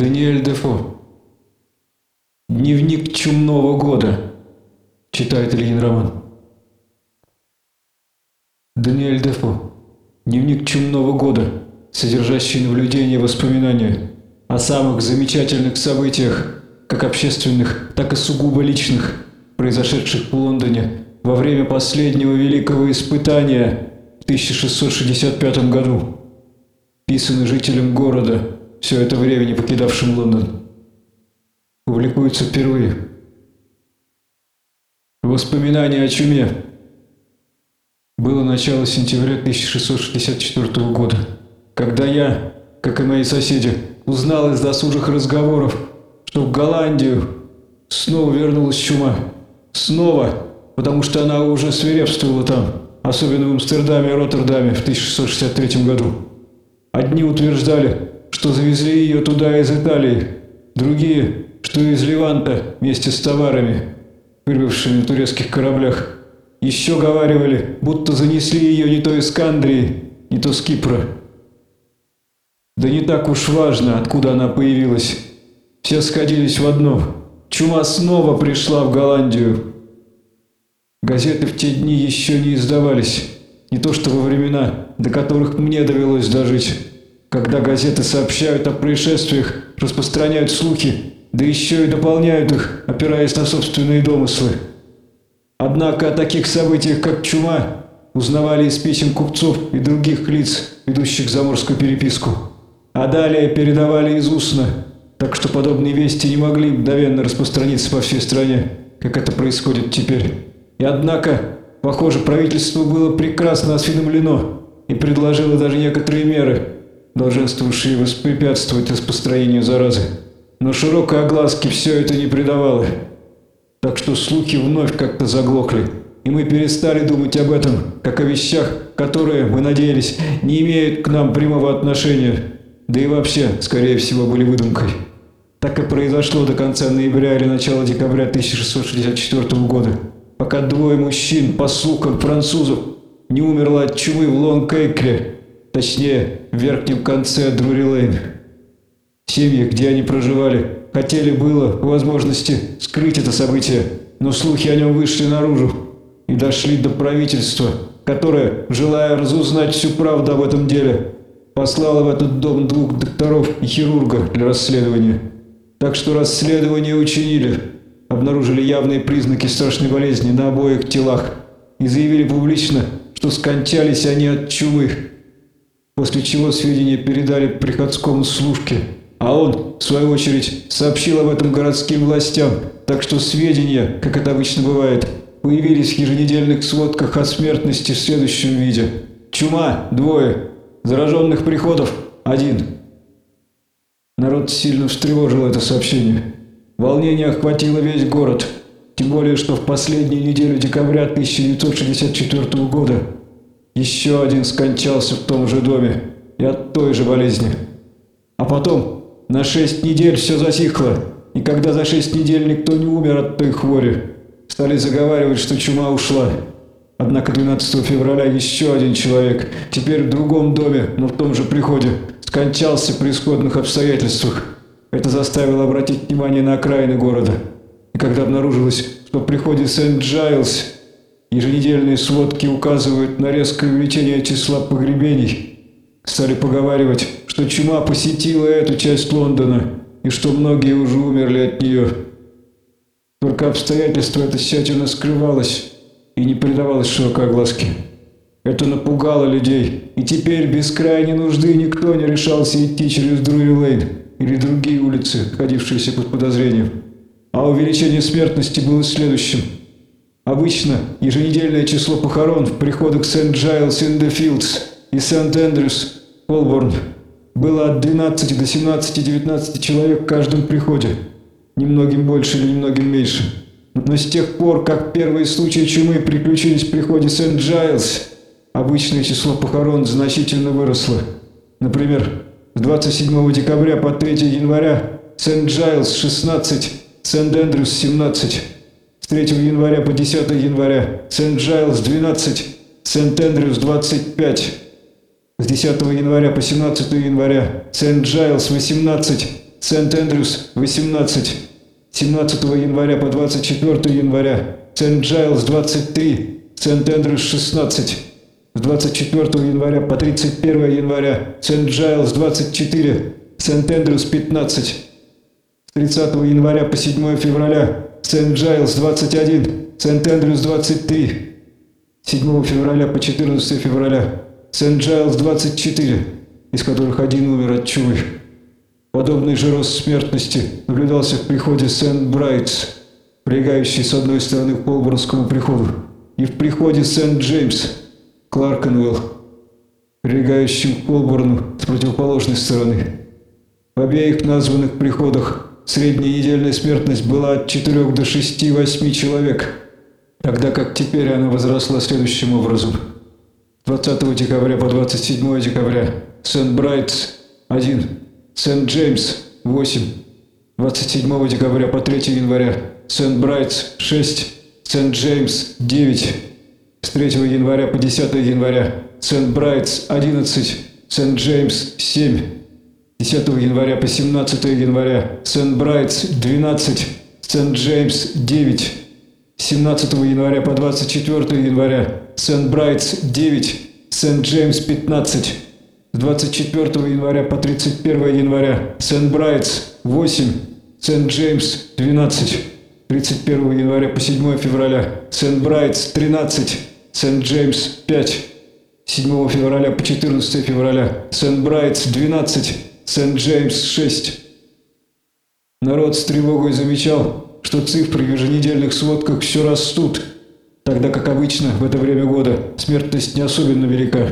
Даниэль Дефо. Дневник чумного года. Читает Ильин Роман. Даниэль Дефо. Дневник чумного года, содержащий наблюдения и воспоминания о самых замечательных событиях, как общественных, так и сугубо личных, произошедших в Лондоне во время последнего великого испытания в 1665 году. Писаны жителям города, все это время не покидавшим Лондон. Публикуется впервые. Воспоминания о чуме. Было начало сентября 1664 года, когда я, как и мои соседи, узнал из досужих разговоров, что в Голландию снова вернулась чума. Снова, потому что она уже свирепствовала там, особенно в Амстердаме и Роттердаме в 1663 году. Одни утверждали, что завезли ее туда из Италии, другие, что из Леванта вместе с товарами, прибывшими на турецких кораблях. Еще говаривали, будто занесли ее не то из Кандрии, не то с Кипра. Да не так уж важно, откуда она появилась. Все сходились в одном. Чума снова пришла в Голландию. Газеты в те дни еще не издавались. Не то что во времена, до которых мне довелось дожить. Когда газеты сообщают о происшествиях, распространяют слухи, да еще и дополняют их, опираясь на собственные домыслы. Однако о таких событиях, как чума, узнавали из писем купцов и других лиц, ведущих заморскую переписку. А далее передавали из устно, так что подобные вести не могли мгновенно распространиться по всей стране, как это происходит теперь. И однако, похоже, правительство было прекрасно осведомлено и предложило даже некоторые меры – долженствовавшие воспрепятствовать распространению заразы. Но широкой огласки все это не придавало. Так что слухи вновь как-то заглохли, и мы перестали думать об этом, как о вещах, которые, мы надеялись, не имеют к нам прямого отношения, да и вообще, скорее всего, были выдумкой. Так и произошло до конца ноября или начала декабря 1664 года, пока двое мужчин, по слухам французов, не умерло от чумы в Лонг-Эйкре, Точнее, в верхнем конце Друри-Лейн. Семьи, где они проживали, хотели было, по возможности, скрыть это событие, но слухи о нем вышли наружу и дошли до правительства, которое, желая разузнать всю правду об этом деле, послало в этот дом двух докторов и хирурга для расследования. Так что расследование учинили, обнаружили явные признаки страшной болезни на обоих телах и заявили публично, что скончались они от чумы после чего сведения передали приходскому служке, а он, в свою очередь, сообщил об этом городским властям, так что сведения, как это обычно бывает, появились в еженедельных сводках о смертности в следующем виде. Чума – двое, зараженных приходов – один. Народ сильно встревожило это сообщение. Волнение охватило весь город, тем более, что в последнюю неделю декабря 1964 года еще один скончался в том же доме и от той же болезни. А потом на шесть недель все затихло, и когда за шесть недель никто не умер от той хвори, стали заговаривать, что чума ушла. Однако 12 февраля еще один человек, теперь в другом доме, но в том же приходе, скончался при сходных обстоятельствах. Это заставило обратить внимание на окраины города. И когда обнаружилось, что в приходе Сент-Джайлс Еженедельные сводки указывают на резкое увеличение числа погребений. Стали поговаривать, что чума посетила эту часть Лондона и что многие уже умерли от нее. Только обстоятельство это тщательно скрывалось и не придавалось широкой огласке. Это напугало людей, и теперь без крайней нужды никто не решался идти через Друри-Лейн или другие улицы, находившиеся под подозрением. А увеличение смертности было следующим – Обычно еженедельное число похорон в приходах Сент-Джайлс-Ин-де-Филдс и Сент-Эндрюс, Холборн, было от 12 до 17-19 человек в каждом приходе, немногим больше или немногим меньше. Но с тех пор, как первые случаи чумы приключились в приходе Сент-Джайлс, обычное число похорон значительно выросло. Например, с 27 декабря по 3 января Сент-Джайлс 16, Сент-Эндрюс 17. 3 января по 10 января, Сент-Джайлс 12, Сент-Эндрюс 25. С 10 января по 17 января, Сент-Джайлс 18, Сент-Эндрюс – 18. 17 января по 24 января Сент-Джайлз – 23. Сент-Эндрюс – 16. С 24 января по 31 января Сент-Джайлз – 24. Сент-Эндрюс – 15. С 30 января по 7 февраля Сент-Джайлз – 21. Сент-Эндрюс – 23. 7 февраля по 14 февраля Сент-Джайлз 24, из которых один умер от чумы. Подобный же рост смертности наблюдался в приходе Сент-Брайтс, прилегающий с одной стороны к Полборнскому приходу, и в приходе Сент-Джеймс, Кларкенвелл, прилегающим к Полборну с противоположной стороны. В обеих названных приходах средняя недельная смертность была от 4 до 6-8 человек, тогда как теперь она возросла следующим образом. 20 декабря по 27 декабря. Сент-Брайтс 1, Сент-Джеймс 8, 27 декабря по 3 января. Сент-Брайтс 6, Сент-Джеймс 9, с 3 января по 10 января. Сент-Брайтс 11, Сент-Джеймс 7, 10 января по 17 января. Сент-Брайтс 12, Сент-Джеймс 9, 17 января по 24 января. Сент-Брайтс 9, Сент-Джеймс 15, с 24 января по 31 января. Сент-Брайтс 8, Сент-Джеймс 12, 31 января по 7 февраля. Сент-Брайтс 13, Сент-Джеймс 5, 7 февраля по 14 февраля. Сент-Брайтс 12, Сент-Джеймс 6. Народ с тревогой замечал, что цифры в еженедельных сводках все растут, тогда как обычно в это время года смертность не особенно велика.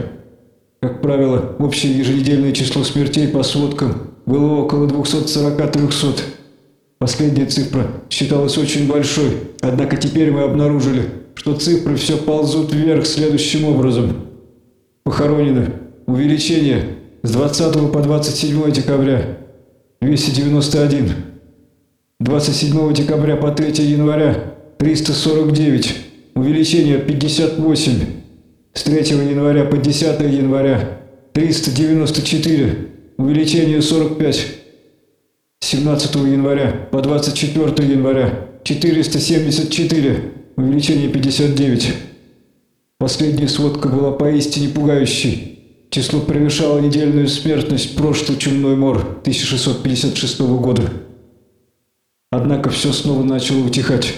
Как правило, общее еженедельное число смертей по сводкам было около 240-300. Последняя цифра считалась очень большой, однако теперь мы обнаружили, что цифры все ползут вверх следующим образом. Похоронено. Увеличение с 20 по 27 декабря 291. 27 декабря по 3 января 349, увеличение 58. С 3 января по 10 января 394, увеличение 45. 17 января по 24 января 474, увеличение 59. Последняя сводка была поистине пугающей. Число превышало недельную смертность прошлый чумной мор 1656 года. Однако все снова начало утихать.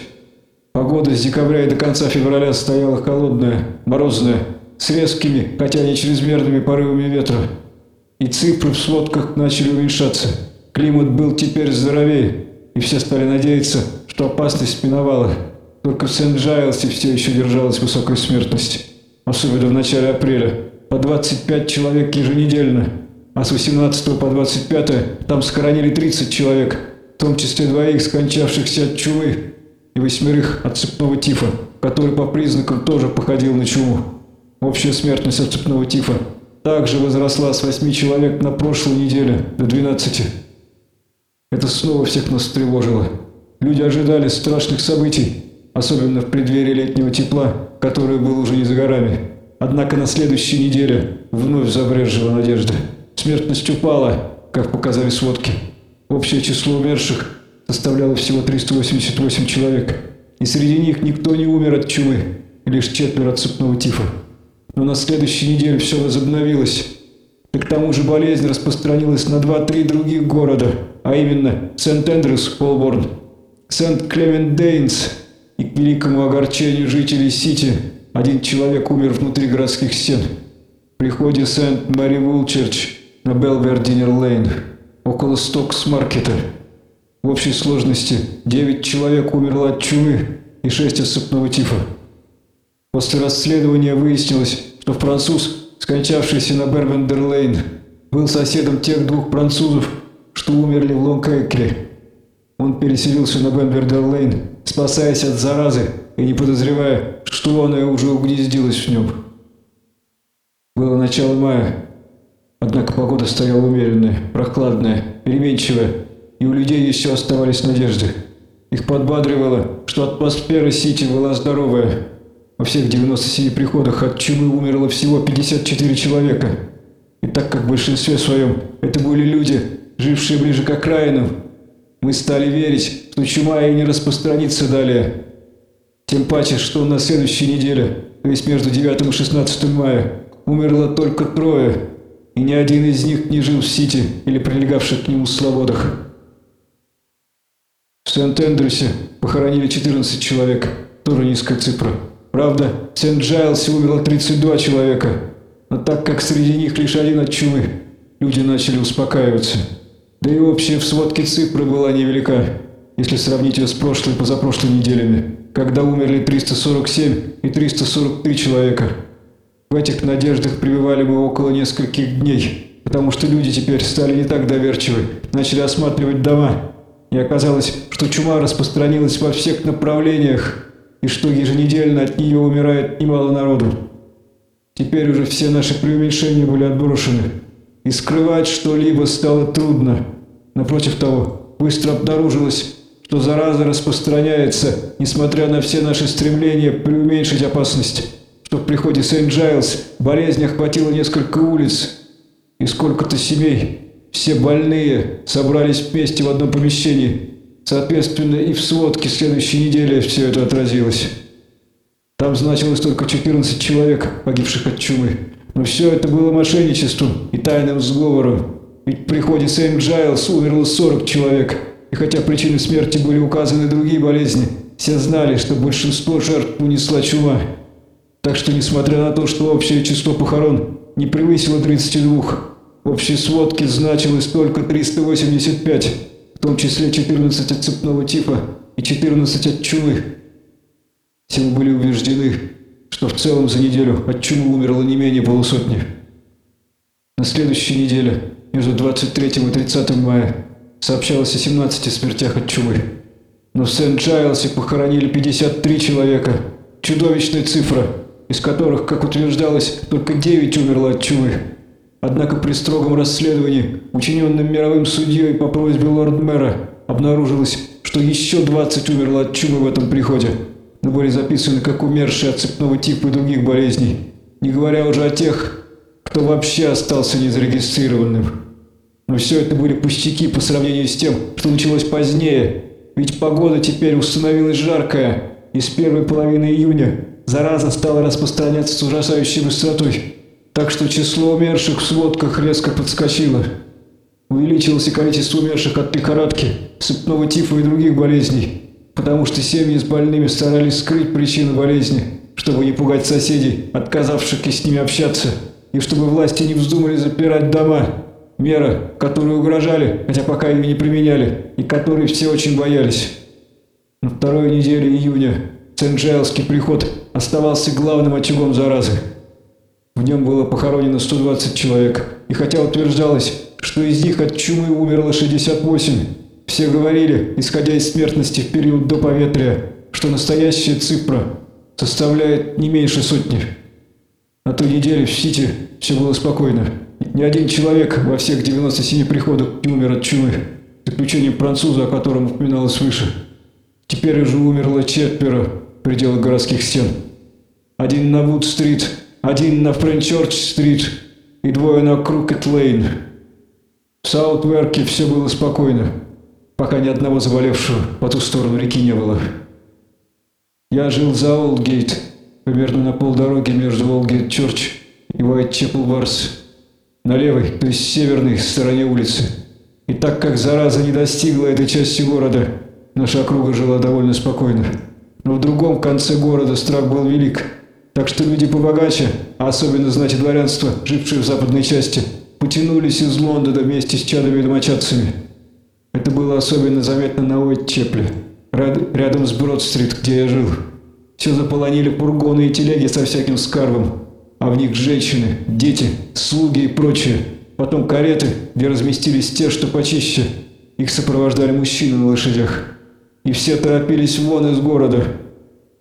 Погода с декабря и до конца февраля стояла холодная, морозная, с резкими, хотя не чрезмерными порывами ветра. И цифры в сводках начали уменьшаться. Климат был теперь здоровее, и все стали надеяться, что опасность миновала. Только в Сент-Джайлсе все еще держалась высокая смертность. Особенно в начале апреля. По 25 человек еженедельно. А с 18 по 25 там схоронили 30 человек – в том числе двоих скончавшихся от чумы и восьмерых от цепного тифа, который по признакам тоже походил на чуму. Общая смертность от цепного тифа также возросла с 8 человек на прошлой неделе до 12. Это снова всех нас тревожило. Люди ожидали страшных событий, особенно в преддверии летнего тепла, которое было уже не за горами. Однако на следующей неделе вновь забрежила надежда. Смертность упала, как показали сводки. Общее число умерших составляло всего 388 человек, и среди них никто не умер от чумы, лишь четверо от цепного тифа. Но на следующей неделе все возобновилось. И к тому же болезнь распространилась на два-три других города, а именно Сент-Эндрюс, Холборн, Сент-Клемент-Дейнс, и к великому огорчению жителей Сити один человек умер внутри городских стен. В приходе Сент-Мэри-Вулчерч на Бербиндер-Лейн около Стокс-маркета. В общей сложности 9 человек умерло от чумы и 6 от сыпного тифа. После расследования выяснилось, что француз, скончавшийся на Бербиндер-Лейн, был соседом тех двух французов, что умерли в Лонг-Экере. Он переселился на Бенбердер-Лейн, спасаясь от заразы и не подозревая, что она уже угнездилась в нем. Было начало мая, Однако погода стояла умеренная, прохладная, переменчивая, и у людей еще оставались надежды. Их подбадривало, что атмосфера Сити была здоровая. Во всех 97 приходах от чумы умерло всего 54 человека. И так как в большинстве своем это были люди, жившие ближе к окраинам, мы стали верить, что чума и не распространится далее. Тем паче, что на следующей неделе, то есть между 9 и 16 мая, умерло только трое, и ни один из них не жил в Сити или прилегавших к нему слободах. В Сент-Эндрюсе похоронили 14 человек, тоже низкая цифра. Правда, в Сент-Джайлсе умерло 32 человека, но так как среди них лишь один от чумы, люди начали успокаиваться. Да и общая в сводке цифра была невелика, если сравнить ее с прошлой и позапрошлой неделями, когда умерли 347 и 343 человека. В этих надеждах пребывали мы около нескольких дней, потому что люди теперь стали не так доверчивы, начали осматривать дома, и оказалось, что чума распространилась во всех направлениях, и что еженедельно от нее умирает немало народу. Теперь уже все наши преуменьшения были отброшены, и скрывать что-либо стало трудно. Напротив того, быстро обнаружилось, что зараза распространяется, несмотря на все наши стремления преуменьшить опасность, что в приходе Сент-Джайлз болезнь охватила несколько улиц, и сколько-то семей, все больные, собрались вместе в одном помещении. Соответственно, и в сводке следующей недели все это отразилось. Там значилось только 14 человек, погибших от чумы. Но все это было мошенничеством и тайным сговором. Ведь в приходе Сент-Джайлс умерло 40 человек. И хотя причины смерти были указаны другие болезни, все знали, что большинство жертв унесла чума. Так что, несмотря на то, что общее число похорон не превысило 32, в общей сводке значилось только 385, в том числе 14 от цепного типа и 14 от чумы. Все мы были убеждены, что в целом за неделю от чумы умерло не менее полусотни. На следующей неделе, между 23 и 30 мая, сообщалось о 17 смертях от чумы. Но в Сент-Джайлсе похоронили 53 человека. Чудовищная цифра, из которых, как утверждалось, только 9 умерло от чумы. Однако при строгом расследовании, учиненном мировым судьей по просьбе лорд-мэра, обнаружилось, что еще 20 умерло от чумы в этом приходе, но были записаны как умершие от цепного типа и других болезней, не говоря уже о тех, кто вообще остался незарегистрированным. Но все это были пустяки по сравнению с тем, что началось позднее, ведь погода теперь установилась жаркая, и с первой половины июня зараза стала распространяться с ужасающей быстротой так что число умерших в сводках резко подскочило. Увеличилось и количество умерших от лихорадки, сыпного тифа и других болезней, потому что семьи с больными старались скрыть причину болезни, чтобы не пугать соседей, отказавшихся с ними общаться, и чтобы власти не вздумали запирать дома. Мера, которую угрожали, хотя пока ее не применяли, и которой все очень боялись. На второй неделе июня Сен-Джайлский приход оставался главным очагом заразы. В нем было похоронено 120 человек, и хотя утверждалось, что из них от чумы умерло 68, все говорили, исходя из смертности в период до поветрия, что настоящая цифра составляет не меньше сотни. На той неделе в Сити все было спокойно. Ни один человек во всех 97 приходах не умер от чумы, за исключением француза, о котором упоминалось выше. Теперь уже умерло четверо в пределах городских стен. Один на Вуд-стрит – один на Френчорч-стрит и двое на Крукет-лейн. В Саутверке все было спокойно, пока ни одного заболевшего по ту сторону реки не было. Я жил за Олдгейт, примерно на полдороги между Олдгейт-Чорч и Уайт-Чепл-Барс, на левой, то есть северной стороне улицы. И так как зараза не достигла этой части города, наша округа жила довольно спокойно. Но в другом конце города страх был велик – так что люди побогаче, а особенно знати дворянства, жившие в западной части, потянулись из Лондона вместе с чадами и домочадцами. Это было особенно заметно на Уайтчепле, рядом с Брод-стрит, где я жил. Все заполонили фургоны и телеги со всяким скарбом, а в них женщины, дети, слуги и прочее. Потом кареты, где разместились те, что почище. Их сопровождали мужчины на лошадях. И все торопились вон из города,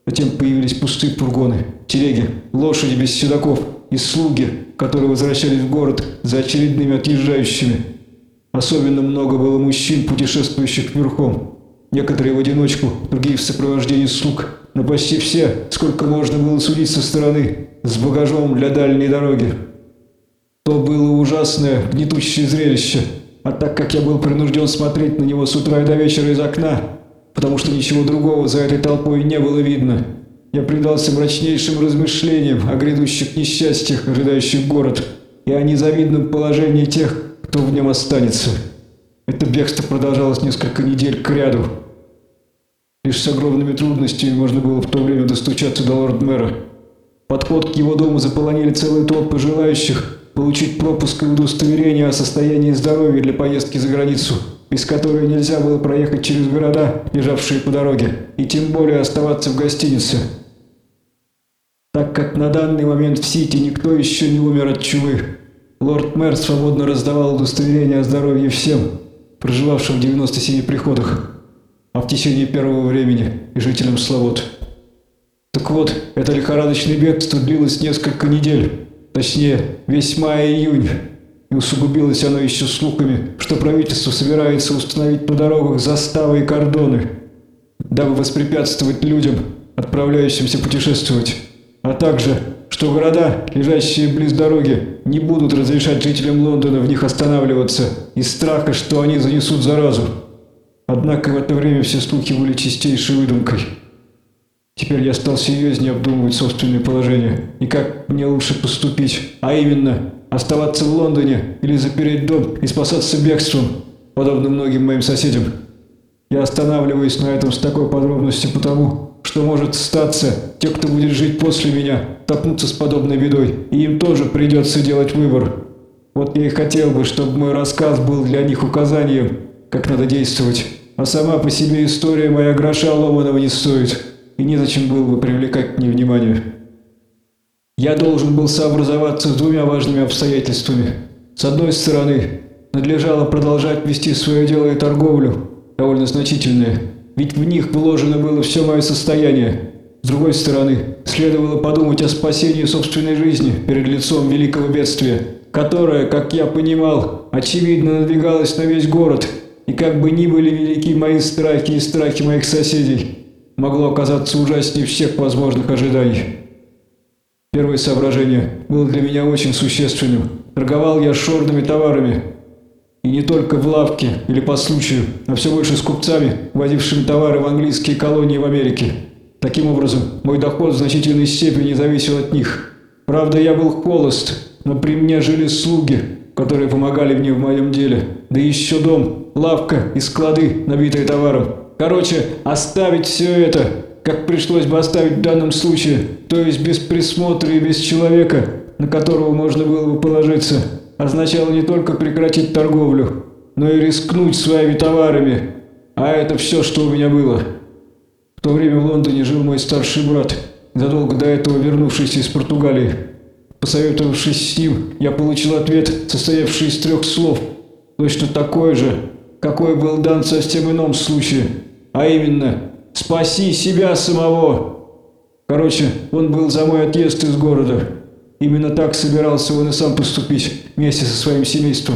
Затем появились пустые фургоны, телеги, лошади без седаков и слуги, которые возвращались в город за очередными отъезжающими. Особенно много было мужчин, путешествующих верхом. Некоторые в одиночку, другие в сопровождении слуг, но почти все, сколько можно было судить со стороны, с багажом для дальней дороги. То было ужасное, гнетущее зрелище. а так как я был принужден смотреть на него с утра и до вечера из окна, потому что ничего другого за этой толпой не было видно, я предался мрачнейшим размышлениям о грядущих несчастьях, ожидающих город, и о незавидном положении тех, кто в нем останется. Это бегство продолжалось несколько недель к ряду. Лишь с огромными трудностями можно было в то время достучаться до лорд-мэра. Подход к его дому заполонили целые толпы желающих получить пропуск и удостоверение о состоянии здоровья для поездки за границу, без которой нельзя было проехать через города, лежавшие по дороге, и тем более оставаться в гостинице. Так как на данный момент в Сити никто еще не умер от чумы, лорд-мэр свободно раздавал удостоверения о здоровье всем, проживавшим в 97 приходах, а в течение первого времени и жителям Слобод. Так вот, это лихорадочное бегство длилось несколько недель, точнее, весь май и июнь, и усугубилось оно еще слухами, что правительство собирается установить на дорогах заставы и кордоны, дабы воспрепятствовать людям, отправляющимся путешествовать, а также, что города, лежащие близ дороги, не будут разрешать жителям Лондона в них останавливаться из страха, что они занесут заразу. Однако в это время все слухи были чистейшей выдумкой. Теперь я стал серьезнее обдумывать собственное положение и как мне лучше поступить, а именно оставаться в Лондоне или запереть дом и спасаться бегством, подобно многим моим соседям. Я останавливаюсь на этом с такой подробностью потому, что может статься, те, кто будет жить после меня, топнутся с подобной бедой, и им тоже придется делать выбор. Вот я и хотел бы, чтобы мой рассказ был для них указанием, как надо действовать, а сама по себе история моя гроша ломаного не стоит» и незачем было бы привлекать к ней внимание. Я должен был сообразоваться с двумя важными обстоятельствами. С одной стороны, надлежало продолжать вести свое дело и торговлю, довольно значительное, ведь в них вложено было все мое состояние. С другой стороны, следовало подумать о спасении собственной жизни перед лицом великого бедствия, которое, как я понимал, очевидно надвигалось на весь город, и как бы ни были велики мои страхи и страхи моих соседей, могло оказаться ужаснее всех возможных ожиданий. Первое соображение было для меня очень существенным. Торговал я шорными товарами. И не только в лавке или по случаю, а все больше с купцами, возившими товары в английские колонии в Америке. Таким образом, мой доход в значительной степени зависел от них. Правда, я был холост, но при мне жили слуги, которые помогали мне в моем деле. Да еще дом, лавка и склады, набитые товаром. Короче, оставить все это, как пришлось бы оставить в данном случае, то есть без присмотра и без человека, на которого можно было бы положиться, означало не только прекратить торговлю, но и рискнуть своими товарами. А это все, что у меня было. В то время в Лондоне жил мой старший брат, задолго до этого вернувшийся из Португалии. Посоветовавшись с ним, я получил ответ, состоявший из трех слов, точно такой же, какой был дан в совсем ином случае – а именно «Спаси себя самого». Короче, он был за мой отъезд из города. Именно так собирался он и сам поступить вместе со своим семейством.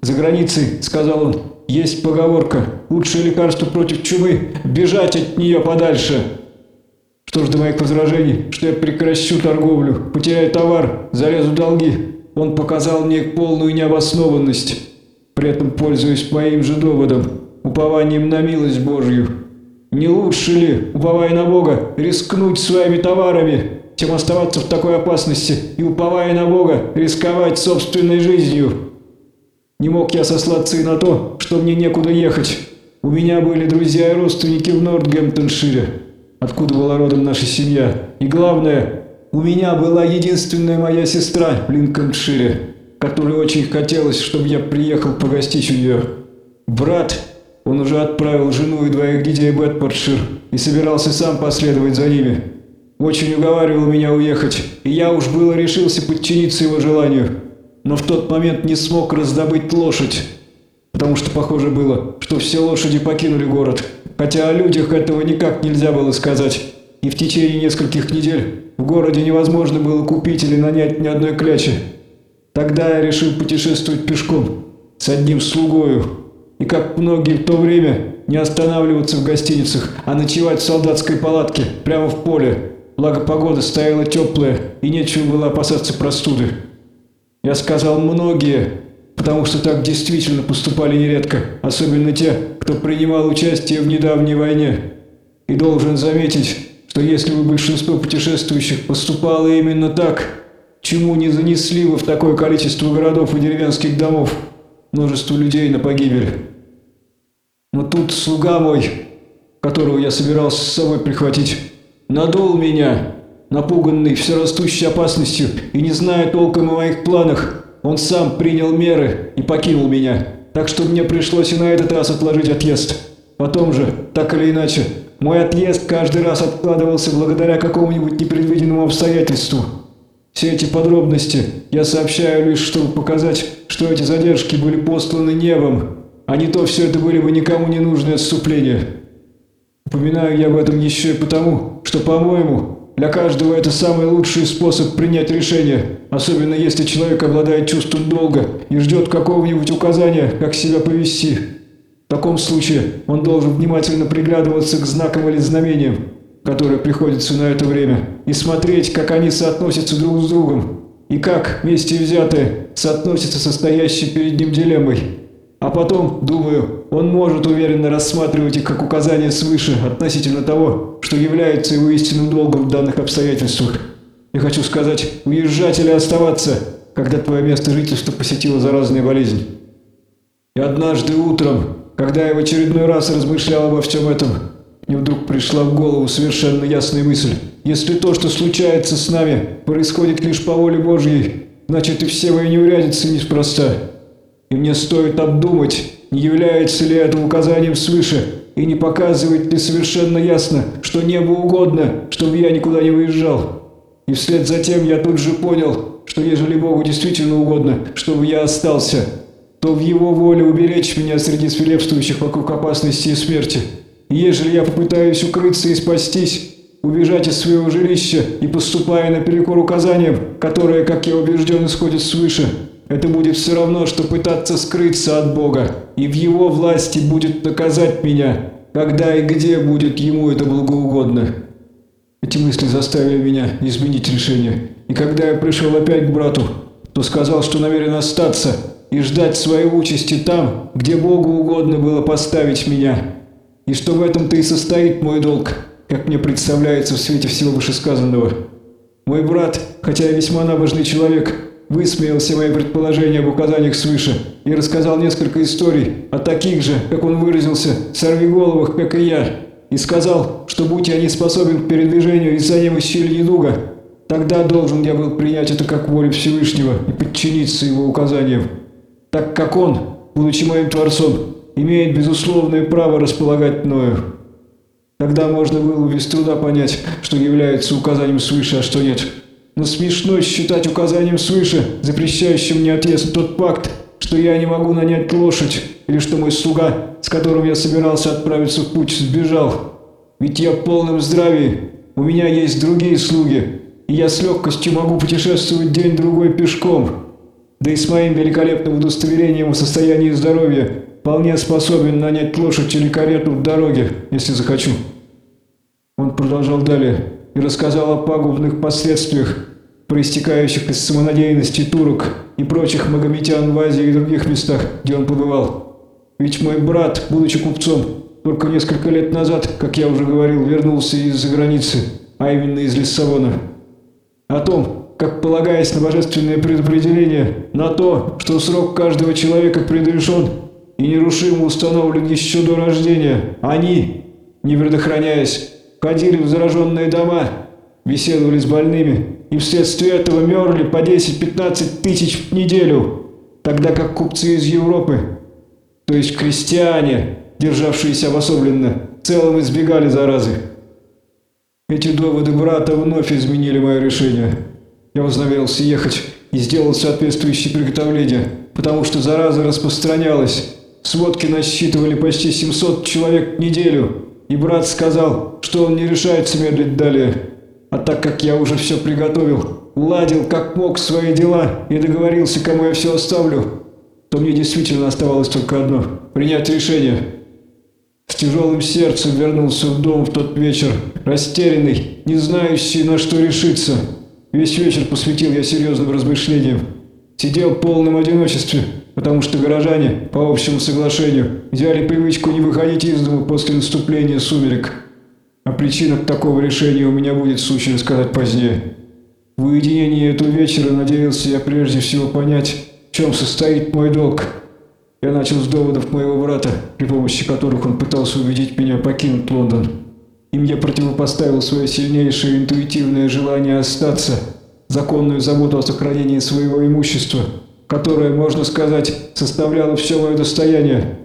«За границей», — сказал он, — «есть поговорка. Лучшее лекарство против чумы — бежать от нее подальше». Что ж до моих возражений, что я прекращу торговлю, потеряю товар, залезу в долги, он показал мне полную необоснованность, при этом пользуясь моим же доводом упованием на милость Божью. Не лучше ли, уповая на Бога, рискнуть своими товарами, чем оставаться в такой опасности и, уповая на Бога, рисковать собственной жизнью? Не мог я сослаться и на то, что мне некуда ехать. У меня были друзья и родственники в Нортгемптоншире, откуда была родом наша семья. И главное, у меня была единственная моя сестра в Линкольншире, которой очень хотелось, чтобы я приехал погостить у нее. Брат он уже отправил жену и двоих детей в Бетпортшир и собирался сам последовать за ними. Очень уговаривал меня уехать, и я уж было решился подчиниться его желанию. Но в тот момент не смог раздобыть лошадь, потому что похоже было, что все лошади покинули город. Хотя о людях этого никак нельзя было сказать. И в течение нескольких недель в городе невозможно было купить или нанять ни одной клячи. Тогда я решил путешествовать пешком с одним слугою, и как многие в то время не останавливаться в гостиницах, а ночевать в солдатской палатке прямо в поле. Благо погода стояла теплая и нечего было опасаться простуды. Я сказал многие, потому что так действительно поступали нередко, особенно те, кто принимал участие в недавней войне. И должен заметить, что если бы большинство путешествующих поступало именно так, чему не занесли бы в такое количество городов и деревенских домов множество людей на погибель. Но тут слуга мой, которого я собирался с собой прихватить, надул меня, напуганный все растущей опасностью и не зная толком о моих планах, он сам принял меры и покинул меня, так что мне пришлось и на этот раз отложить отъезд. Потом же, так или иначе, мой отъезд каждый раз откладывался благодаря какому-нибудь непредвиденному обстоятельству. Все эти подробности я сообщаю лишь, чтобы показать, что эти задержки были посланы небом, а не то все это были бы никому не нужные отступления. Упоминаю я об этом еще и потому, что, по-моему, для каждого это самый лучший способ принять решение, особенно если человек обладает чувством долга и ждет какого-нибудь указания, как себя повести. В таком случае он должен внимательно приглядываться к знакам или знамениям, которые приходятся на это время, и смотреть, как они соотносятся друг с другом, и как, вместе взятые, соотносятся со стоящей перед ним дилеммой. А потом, думаю, он может уверенно рассматривать их как указания свыше относительно того, что является его истинным долгом в данных обстоятельствах. Я хочу сказать, уезжать или оставаться, когда твое место жительства посетила заразная болезнь. И однажды утром, когда я в очередной раз размышлял обо всем этом, мне вдруг пришла в голову совершенно ясная мысль. Если то, что случается с нами, происходит лишь по воле Божьей, значит и все мои неурядицы неспроста. И мне стоит обдумать, не является ли это указанием свыше, и не показывает ли совершенно ясно, что небу угодно, чтобы я никуда не выезжал. И вслед за тем я тут же понял, что ежели Богу действительно угодно, чтобы я остался, то в Его воле уберечь меня среди свирепствующих вокруг опасности и смерти. Ежели я попытаюсь укрыться и спастись, убежать из своего жилища и поступая наперекор указаниям, которые, как я убежден, исходят свыше, это будет все равно, что пытаться скрыться от Бога, и в Его власти будет наказать меня, когда и где будет Ему это благоугодно. Эти мысли заставили меня изменить решение, и когда я пришел опять к брату, то сказал, что намерен остаться и ждать своей участи там, где Богу угодно было поставить меня, и что в этом-то и состоит мой долг, как мне представляется в свете всего вышесказанного. Мой брат, хотя и весьма набожный человек, высмеял все мои предположения об указаниях свыше и рассказал несколько историй о таких же, как он выразился, сорвиголовых, как и я, и сказал, что будь я не способен к передвижению из-за немощи недуга, тогда должен я был принять это как волю Всевышнего и подчиниться его указаниям, так как он, будучи моим Творцом, имеет безусловное право располагать мною. Тогда можно было без труда понять, что является указанием свыше, а что нет. Но смешно считать указанием свыше, запрещающим мне отъезд тот факт, что я не могу нанять лошадь, или что мой слуга, с которым я собирался отправиться в путь, сбежал. Ведь я в полном здравии, у меня есть другие слуги, и я с легкостью могу путешествовать день-другой пешком. Да и с моим великолепным удостоверением о состоянии здоровья вполне способен нанять лошадь или карету в дороге, если захочу. Он продолжал далее и рассказал о пагубных последствиях, проистекающих из самонадеянности турок и прочих магометян в Азии и других местах, где он побывал. Ведь мой брат, будучи купцом, только несколько лет назад, как я уже говорил, вернулся из-за границы, а именно из Лиссабона. О том, как полагаясь на божественное предопределение, на то, что срок каждого человека предрешен и нерушимо установлен еще до рождения, они, не предохраняясь, ходили в зараженные дома, беседовали с больными и вследствие этого мерли по 10-15 тысяч в неделю, тогда как купцы из Европы, то есть крестьяне, державшиеся обособленно, в целом избегали заразы. Эти доводы брата вновь изменили мое решение. Я вознамерился ехать и сделал соответствующие приготовления, потому что зараза распространялась. Сводки насчитывали почти 700 человек в неделю, и брат сказал, что он не решается медлить далее. А так как я уже все приготовил, ладил как мог свои дела и договорился, кому я все оставлю, то мне действительно оставалось только одно – принять решение. С тяжелым сердцем вернулся в дом в тот вечер, растерянный, не знающий, на что решиться. Весь вечер посвятил я серьезным размышлениям. Сидел в полном одиночестве, потому что горожане, по общему соглашению, взяли привычку не выходить из дома после наступления сумерек. О причинах такого решения у меня будет случай рассказать позднее. В уединении этого вечера надеялся я прежде всего понять, в чем состоит мой долг. Я начал с доводов моего брата, при помощи которых он пытался убедить меня покинуть Лондон. Им я противопоставил свое сильнейшее интуитивное желание остаться, законную заботу о сохранении своего имущества, которое, можно сказать, составляло все мое достояние.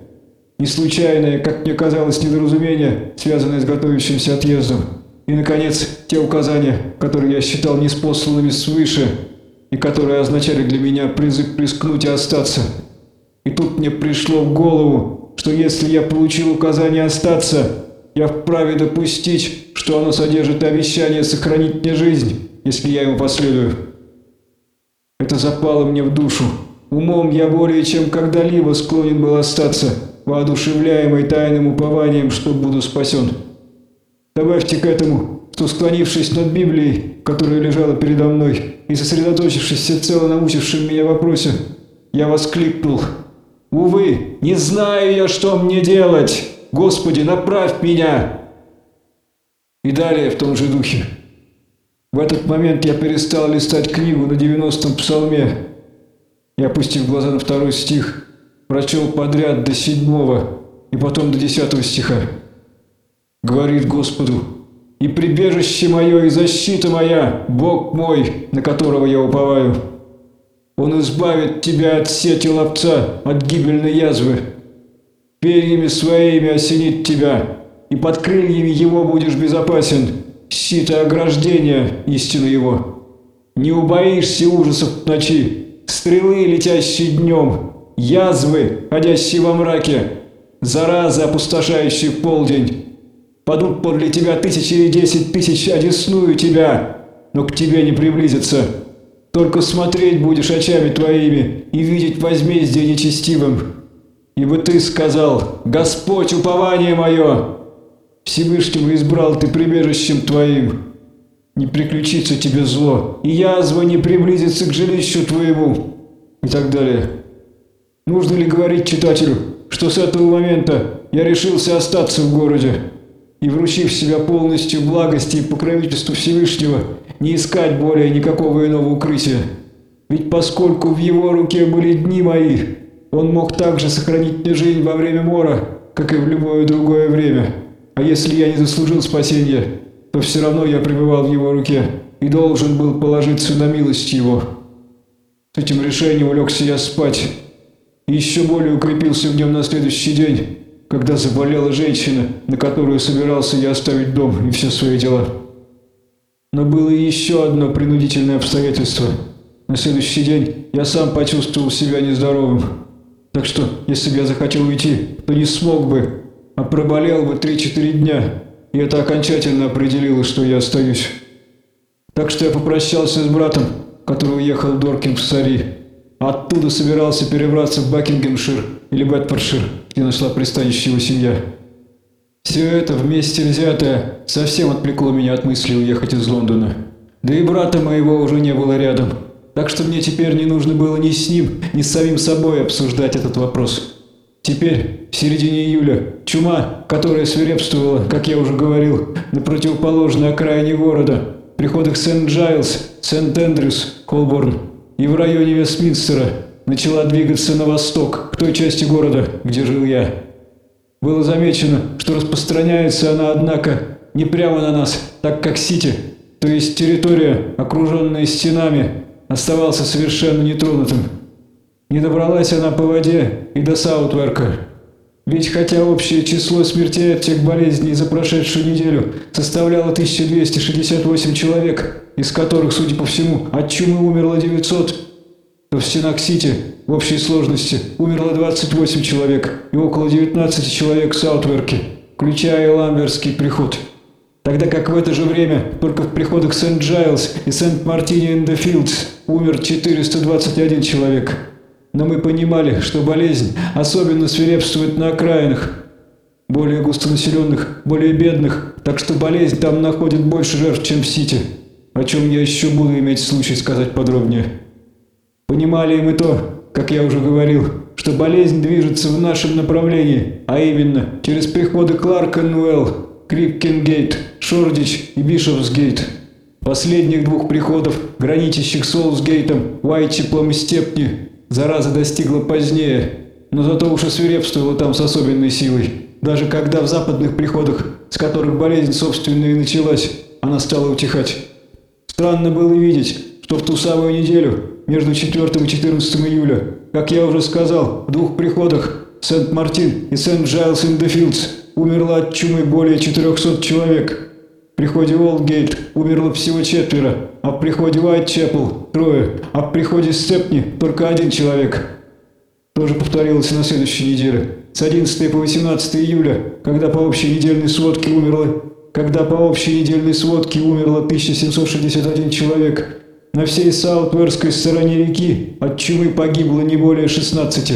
Не случайное, как мне казалось, недоразумение, связанное с готовящимся отъездом. И, наконец, те указания, которые я считал неспосланными свыше, и которые означали для меня призыв прискнуть и остаться. И тут мне пришло в голову, что если я получил указание остаться, я вправе допустить, что оно содержит обещание сохранить мне жизнь, если я ему последую. Это запало мне в душу. Умом я более чем когда-либо склонен был остаться, воодушевляемый тайным упованием, что буду спасен. Добавьте к этому, что склонившись над Библией, которая лежала передо мной, и сосредоточившись всецело на мучившем меня вопросе, я воскликнул «Увы, не знаю я, что мне делать! Господи, направь меня!» И далее в том же духе. В этот момент я перестал листать книгу на девяностом псалме и, опустив глаза на второй стих, прочел подряд до седьмого и потом до десятого стиха. Говорит Господу, «И прибежище мое, и защита моя, Бог мой, на которого я уповаю. Он избавит тебя от сети ловца, от гибельной язвы. Перьями своими осенит тебя, и под крыльями его будешь безопасен, сито ограждения истины его. Не убоишься ужасов ночи, стрелы, летящие днем, язвы, ходящие во мраке, заразы, опустошающие полдень». Падут подле тебя тысячи или десять тысяч, одесную тебя, но к тебе не приблизятся. Только смотреть будешь очами твоими и видеть возмездие нечестивым. Ибо ты сказал, Господь, упование мое, Всевышнего избрал ты прибежищем твоим. Не приключится тебе зло, и язва не приблизится к жилищу твоему. И так далее. Нужно ли говорить читателю, что с этого момента я решился остаться в городе? и, вручив себя полностью благости и покровительству Всевышнего, не искать более никакого иного укрытия. Ведь поскольку в его руке были дни мои, он мог также сохранить мне жизнь во время мора, как и в любое другое время. А если я не заслужил спасения, то все равно я пребывал в его руке и должен был положиться на милость его. С этим решением улегся я спать и еще более укрепился в нем на следующий день, когда заболела женщина, на которую собирался я оставить дом и все свои дела. Но было еще одно принудительное обстоятельство. На следующий день я сам почувствовал себя нездоровым. Так что, если бы я захотел уйти, то не смог бы, а проболел бы 3-4 дня, и это окончательно определило, что я остаюсь. Так что я попрощался с братом, который уехал в Доркин в Сари. Оттуда собирался перебраться в Бакингемшир или Бетфордшир, где нашла пристанище его семья. Все это вместе взятое совсем отвлекло меня от мысли уехать из Лондона. Да и брата моего уже не было рядом. Так что мне теперь не нужно было ни с ним, ни с самим собой обсуждать этот вопрос. Теперь, в середине июля, чума, которая свирепствовала, как я уже говорил, на противоположной окраине города, в приходах Сент-Джайлз, Сент-Эндрюс, Колборн и в районе Вестминстера начала двигаться на восток, к той части города, где жил я. Было замечено, что распространяется она, однако, не прямо на нас, так как Сити, то есть территория, окруженная стенами, оставался совершенно нетронутым. Не добралась она по воде и до Саутверка. Ведь хотя общее число смертей от тех болезней за прошедшую неделю составляло 1268 человек, из которых, судя по всему, от чумы умерло 900, то в Синак-Сити в общей сложности умерло 28 человек и около 19 человек в Саутверке, включая Ламберский приход. Тогда как в это же время только в приходах Сент-Джайлз и Сент-Мартини-Энд-Филдс умер 421 человек. Но мы понимали, что болезнь особенно свирепствует на окраинах, более густонаселенных, более бедных, так что болезнь там находит больше жертв, чем в Сити о чем я еще буду иметь случай сказать подробнее. Понимали мы то, как я уже говорил, что болезнь движется в нашем направлении, а именно через приходы Кларкенуэлл, Крипкенгейт, Шордич и Бишопсгейт. Последних двух приходов, граничащих с Олсгейтом, Уайтчеплом и Степни, зараза достигла позднее, но зато уж свирепствовала там с особенной силой. Даже когда в западных приходах, с которых болезнь собственно и началась, она стала утихать. Странно было видеть, что в ту самую неделю, между 4 и 14 июля, как я уже сказал, в двух приходах Сент-Мартин и Сент-Джайлс-Ин-де-Филдс умерло от чумы более 400 человек. Приходе Олдгейт умерло всего четверо, а в приходе Уайтчепл – трое, а в приходе Степни – только один человек. Тоже повторилось на следующей неделе. С 11 по 18 июля, когда по общей недельной сводке умерло когда по общей недельной сводке умерло 1761 человек, на всей Саутверской стороне реки от чумы погибло не более 16.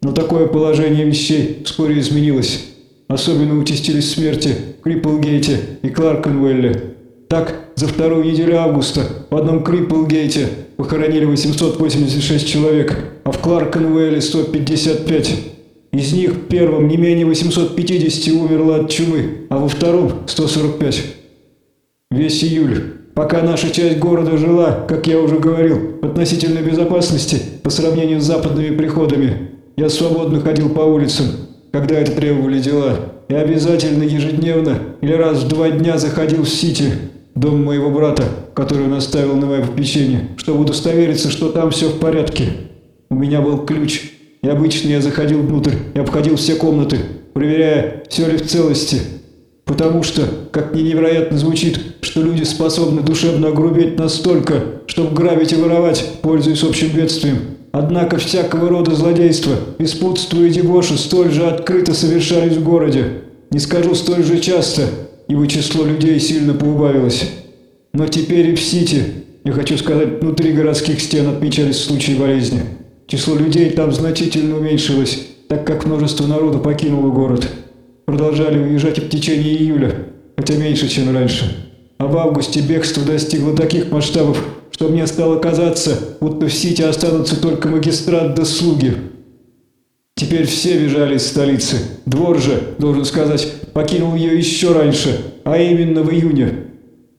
Но такое положение вещей вскоре изменилось. Особенно участились смерти в Крипплгейте и Кларкенвелле. Так, за вторую неделю августа в одном Крипплгейте похоронили 886 человек, а в Кларкенвелле 155. Из них в первом не менее 850 умерло от чумы, а во втором – 145. Весь июль, пока наша часть города жила, как я уже говорил, в относительной безопасности по сравнению с западными приходами, я свободно ходил по улицам, когда это требовали дела, и обязательно ежедневно или раз в два дня заходил в Сити, дом моего брата, который он оставил на мое попечение, чтобы удостовериться, что там все в порядке. У меня был ключ – и обычно я заходил внутрь и обходил все комнаты, проверяя, все ли в целости. Потому что, как мне невероятно звучит, что люди способны душевно огрубеть настолько, чтобы грабить и воровать, пользуясь общим бедствием. Однако всякого рода злодейства, беспутство и дебоши столь же открыто совершались в городе. Не скажу столь же часто, ибо число людей сильно поубавилось. Но теперь и в Сити, я хочу сказать, внутри городских стен отмечались случаи болезни. Число людей там значительно уменьшилось, так как множество народу покинуло город. Продолжали уезжать в течение июля, хотя меньше, чем раньше. А в августе бегство достигло таких масштабов, что мне стало казаться, будто в Сити останутся только магистрат да слуги. Теперь все бежали из столицы. Двор же, должен сказать, покинул ее еще раньше, а именно в июне.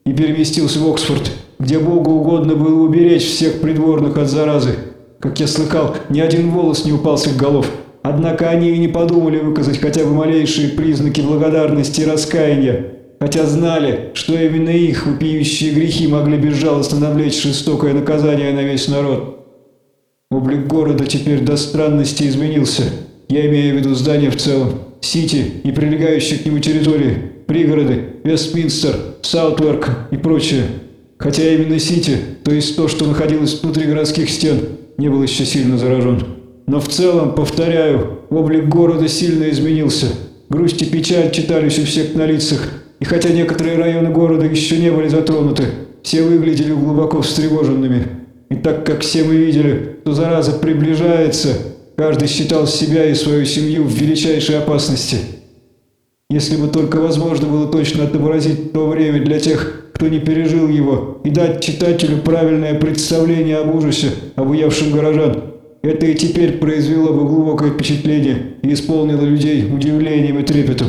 И переместился в Оксфорд, где Богу угодно было уберечь всех придворных от заразы. Как я слыхал, ни один волос не упал с их голов. Однако они и не подумали выказать хотя бы малейшие признаки благодарности и раскаяния, хотя знали, что именно их вопиющие грехи могли безжалостно навлечь жестокое наказание на весь народ. Облик города теперь до странности изменился. Я имею в виду здание в целом, Сити и прилегающие к нему территории, пригороды, Вестминстер, Саутверк и прочее. Хотя именно Сити, то есть то, что находилось внутри городских стен, не был еще сильно заражен. Но в целом, повторяю, облик города сильно изменился. Грусть и печаль читались у всех на лицах, и хотя некоторые районы города еще не были затронуты, все выглядели глубоко встревоженными. И так как все мы видели, что зараза приближается, каждый считал себя и свою семью в величайшей опасности. Если бы только возможно было точно отобразить то время для тех, кто не пережил его, и дать читателю правильное представление об ужасе, обуявшем горожан. Это и теперь произвело бы глубокое впечатление и исполнило людей удивлением и трепетом.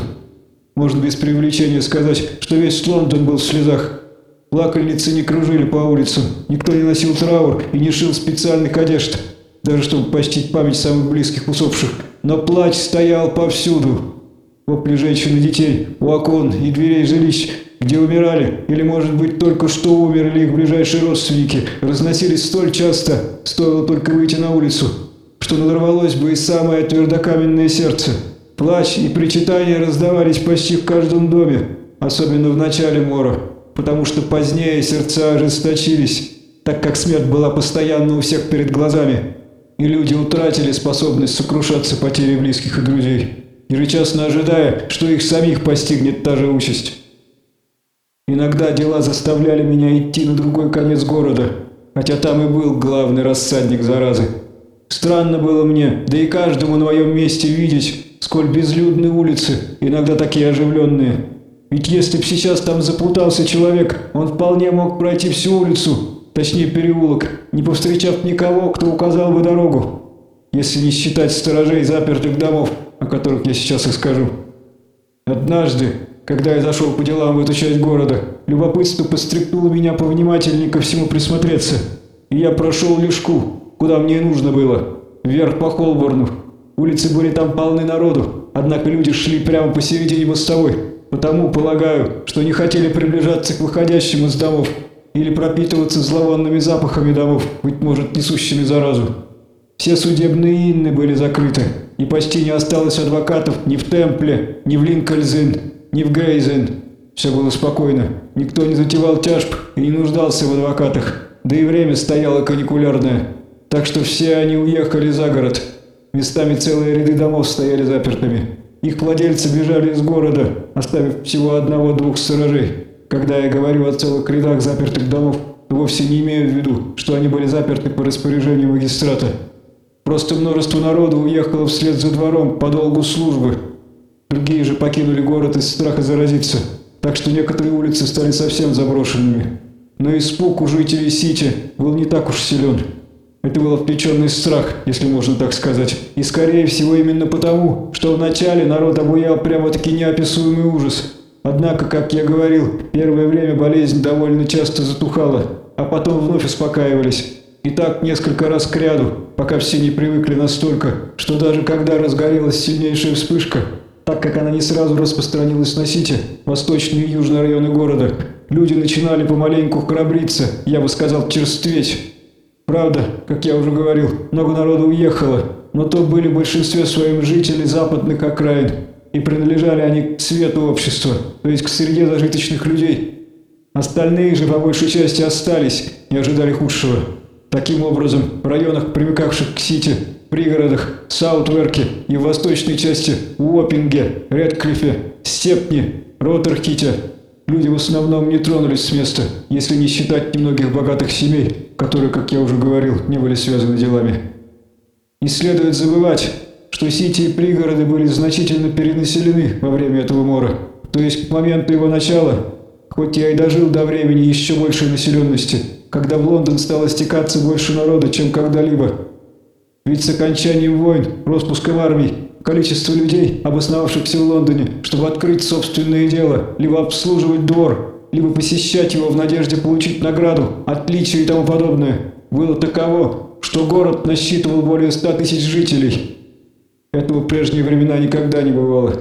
Можно без привлечения сказать, что весь Лондон был в слезах. Плакальницы не кружили по улицам, никто не носил траур и не шил специальных одежд, даже чтобы почтить память самых близких усопших. Но плач стоял повсюду. Вопли женщин и детей, у окон и дверей жилищ – где умирали, или, может быть, только что умерли их ближайшие родственники, разносились столь часто, стоило только выйти на улицу, что надорвалось бы и самое твердокаменное сердце. Плач и причитания раздавались почти в каждом доме, особенно в начале мора, потому что позднее сердца ожесточились, так как смерть была постоянно у всех перед глазами, и люди утратили способность сокрушаться потерей близких и друзей, ежечасно ожидая, что их самих постигнет та же участь. Иногда дела заставляли меня идти на другой конец города, хотя там и был главный рассадник заразы. Странно было мне, да и каждому на моем месте видеть, сколь безлюдные улицы, иногда такие оживленные. Ведь если б сейчас там запутался человек, он вполне мог пройти всю улицу, точнее переулок, не повстречав никого, кто указал бы дорогу. если не считать сторожей запертых домов, о которых я сейчас и скажу. Однажды, когда я зашел по делам в эту часть города, любопытство подстрекнуло меня повнимательнее ко всему присмотреться, и я прошел лишку, куда мне нужно было, вверх по Холборну. Улицы были там полны народу, однако люди шли прямо посередине мостовой, потому полагаю, что не хотели приближаться к выходящим из домов или пропитываться зловонными запахами домов, быть может, несущими заразу. Все судебные инны были закрыты, и почти не осталось адвокатов ни в Темпле, ни в Линкользен, ни в Грейзен. Все было спокойно, никто не затевал тяжб и не нуждался в адвокатах, да и время стояло каникулярное. Так что все они уехали за город. Местами целые ряды домов стояли запертыми. Их владельцы бежали из города, оставив всего одного-двух сторожей. Когда я говорю о целых рядах запертых домов, то вовсе не имею в виду, что они были заперты по распоряжению магистрата. Просто множество народу уехало вслед за двором по долгу службы. Другие же покинули город из страха заразиться, так что некоторые улицы стали совсем заброшенными. Но испуг у жителей Сити был не так уж силен. Это был отвлеченный страх, если можно так сказать. И скорее всего именно потому, что вначале народ обуял прямо-таки неописуемый ужас. Однако, как я говорил, первое время болезнь довольно часто затухала, а потом вновь успокаивались. И так несколько раз к ряду, пока все не привыкли настолько, что даже когда разгорелась сильнейшая вспышка, так как она не сразу распространилась на Сити, восточные и южные районы города, люди начинали помаленьку храбриться, я бы сказал, черстветь. Правда, как я уже говорил, много народу уехало, но то были в большинстве своем жители западных окраин, и принадлежали они к свету общества, то есть к среде зажиточных людей. Остальные же по большей части остались и ожидали худшего. Таким образом, в районах, примыкавших к Сити, пригородах, Саутверке и в восточной части Уоппинге, Редклифе, Степни, Роттерхите, люди в основном не тронулись с места, если не считать немногих богатых семей, которые, как я уже говорил, не были связаны делами. Не следует забывать, что Сити и пригороды были значительно перенаселены во время этого мора, то есть к моменту его начала, хоть я и дожил до времени еще большей населенности – когда в Лондон стало стекаться больше народа, чем когда-либо. Ведь с окончанием войн, распуском армий, количество людей, обосновавшихся в Лондоне, чтобы открыть собственное дело, либо обслуживать двор, либо посещать его в надежде получить награду, отличие и тому подобное, было таково, что город насчитывал более ста тысяч жителей. Этого в прежние времена никогда не бывало.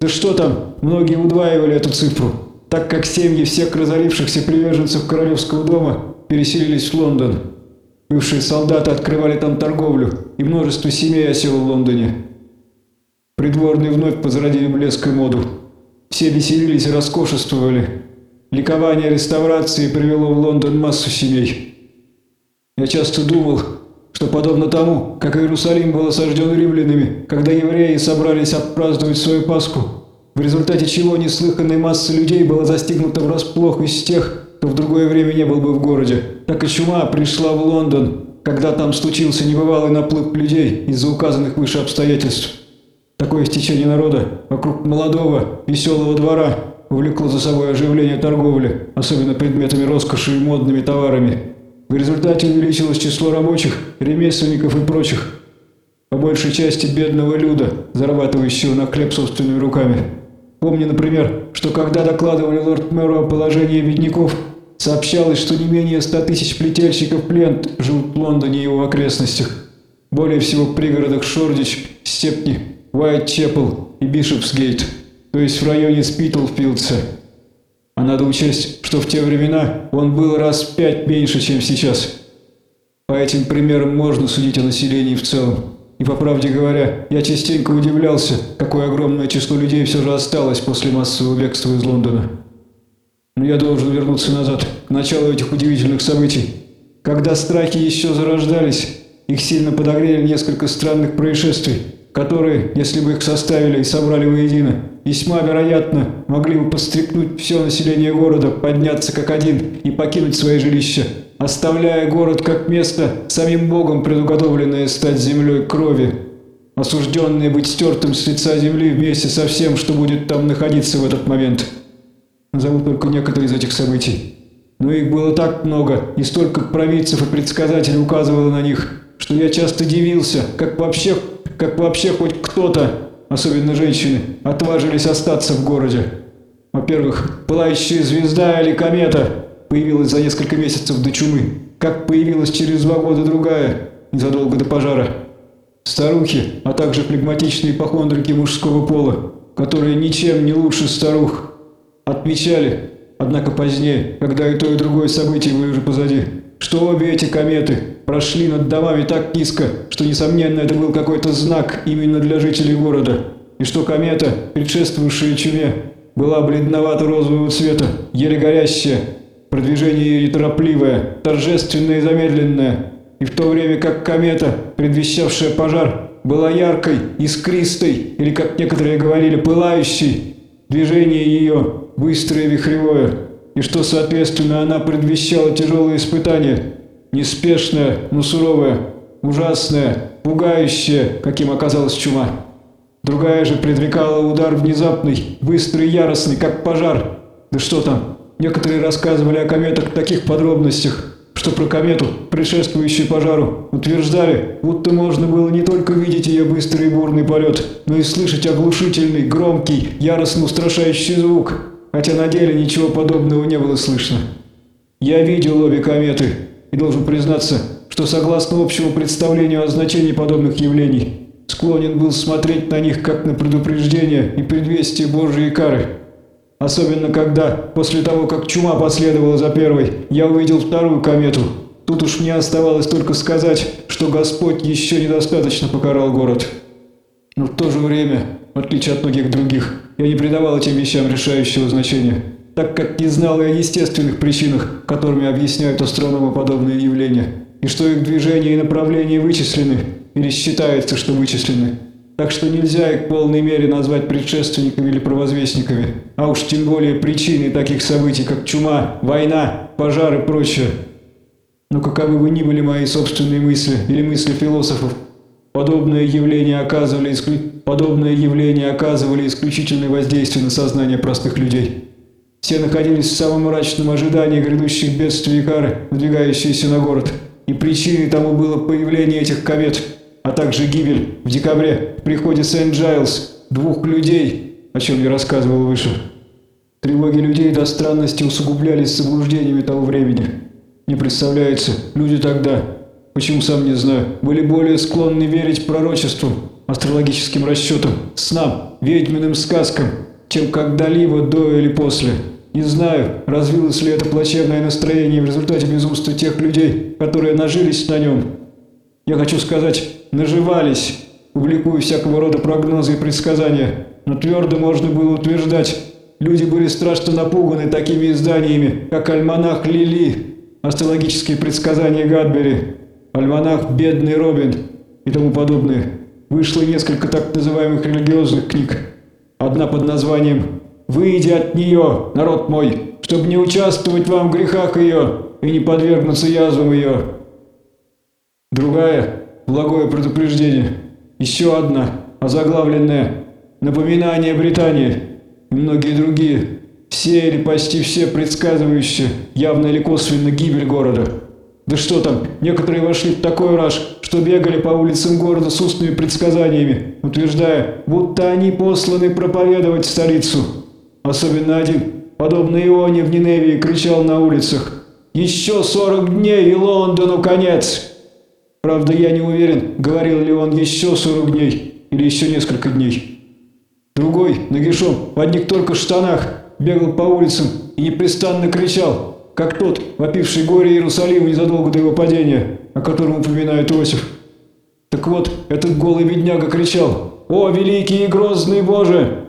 Да что там, многие удваивали эту цифру, так как семьи всех разорившихся приверженцев королевского дома переселились в Лондон. Бывшие солдаты открывали там торговлю, и множество семей осело в Лондоне. Придворные вновь возродили блеск и моду. Все веселились и роскошествовали. Ликование реставрации привело в Лондон массу семей. Я часто думал, что подобно тому, как Иерусалим был осажден римлянами, когда евреи собрались отпраздновать свою Пасху, в результате чего неслыханная масса людей была застигнута врасплох из тех, кто в другое время не был бы в городе. Так и чума пришла в Лондон, когда там случился небывалый наплыв людей из-за указанных выше обстоятельств. Такое стечение народа вокруг молодого, веселого двора увлекло за собой оживление торговли, особенно предметами роскоши и модными товарами. В результате увеличилось число рабочих, ремесленников и прочих, по большей части бедного люда, зарабатывающего на хлеб собственными руками. Помню, например, что когда докладывали лорд-мэру о положении бедняков, Сообщалось, что не менее 100 тысяч плетельщиков плент живут в Лондоне и его окрестностях. Более всего в пригородах Шордич, Степни, Уайт-Чепл и Бишопсгейт, то есть в районе Спитлфилдса. А надо учесть, что в те времена он был раз в пять меньше, чем сейчас. По этим примерам можно судить о населении в целом. И по правде говоря, я частенько удивлялся, какое огромное число людей все же осталось после массового бегства из Лондона. Но я должен вернуться назад, к началу этих удивительных событий. Когда страхи еще зарождались, их сильно подогрели несколько странных происшествий, которые, если бы их составили и собрали воедино, весьма вероятно могли бы подстрекнуть все население города подняться как один и покинуть свои жилища, оставляя город как место, самим Богом предуготовленное стать землей крови, осужденное быть стертым с лица земли вместе со всем, что будет там находиться в этот момент». Назову только некоторые из этих событий. Но их было так много, и столько провидцев и предсказателей указывало на них, что я часто дивился, как вообще, как вообще хоть кто-то, особенно женщины, отважились остаться в городе. Во-первых, пылающая звезда или комета появилась за несколько месяцев до чумы, как появилась через два года другая, незадолго до пожара. Старухи, а также флегматичные ипохондрики мужского пола, которые ничем не лучше старух, отмечали, однако позднее, когда и то, и другое событие были уже позади, что обе эти кометы прошли над домами так низко, что, несомненно, это был какой-то знак именно для жителей города, и что комета, предшествовавшая чуме, была бледновато-розового цвета, еле горящая, продвижение ее неторопливое, торжественное и замедленное, и в то время как комета, предвещавшая пожар, была яркой, искристой, или, как некоторые говорили, пылающей, движение ее быстрое и вихревое, и что, соответственно, она предвещала тяжелые испытания, неспешное, но суровое, ужасное, пугающее, каким оказалась чума. Другая же предрекала удар внезапный, быстрый и яростный, как пожар. Да что там, некоторые рассказывали о кометах в таких подробностях, что про комету, предшествующую пожару, утверждали, будто можно было не только видеть ее быстрый и бурный полет, но и слышать оглушительный, громкий, яростно устрашающий звук, хотя на деле ничего подобного не было слышно. Я видел обе кометы и должен признаться, что согласно общему представлению о значении подобных явлений, склонен был смотреть на них как на предупреждение и предвестие Божьей кары. Особенно когда, после того, как чума последовала за первой, я увидел вторую комету. Тут уж мне оставалось только сказать, что Господь еще недостаточно покарал город. Но в то же время, отличие от многих других, я не придавал этим вещам решающего значения, так как не знал и о естественных причинах, которыми объясняют астрономы подобные явления, и что их движение и направление вычислены, или считается, что вычислены. Так что нельзя их в полной мере назвать предшественниками или провозвестниками, а уж тем более причиной таких событий, как чума, война, пожар и прочее. Но каковы бы ни были мои собственные мысли или мысли философов, подобные явления оказывали, исклю... подобные явления оказывали исключительное воздействие на сознание простых людей. Все находились в самом мрачном ожидании грядущих бедствий и кары, надвигающиеся на город, и причиной тому было появление этих комет – а также гибель в декабре в приходе Сент-Джайлз двух людей, о чем я рассказывал выше. Тревоги людей до странности усугублялись заблуждениями того времени. Не представляется, люди тогда, почему сам не знаю, были более склонны верить пророчествам, астрологическим расчетам, снам, ведьминым сказкам, чем когда-либо до или после. Не знаю, развилось ли это плачевное настроение в результате безумства тех людей, которые нажились на нем. Я хочу сказать, наживались, публикуя всякого рода прогнозы и предсказания, но твердо можно было утверждать, люди были страшно напуганы такими изданиями, как «Альманах Лили», астрологические предсказания Гадбери, «Альманах Бедный Робин» и тому подобное. Вышло несколько так называемых религиозных книг. Одна под названием «Выйди от нее, народ мой, чтобы не участвовать вам в грехах ее и не подвергнуться язвам ее». Другая Благое предупреждение. Еще одна, озаглавленная «Напоминание Британии» и многие другие. Все или почти все предсказывающие, явно или косвенно, гибель города. Да что там, некоторые вошли в такой раж, что бегали по улицам города с устными предсказаниями, утверждая, будто они посланы проповедовать столицу. Особенно один, подобно Ионе в Ниневии, кричал на улицах «Еще сорок дней и Лондону конец!» Правда, я не уверен, говорил ли он еще 40 дней или еще несколько дней. Другой, нагишом, в одних только штанах, бегал по улицам и непрестанно кричал, как тот, вопивший горе Иерусалима незадолго до его падения, о котором упоминает Иосиф. Так вот, этот голый бедняга кричал «О, великий и грозный Боже!»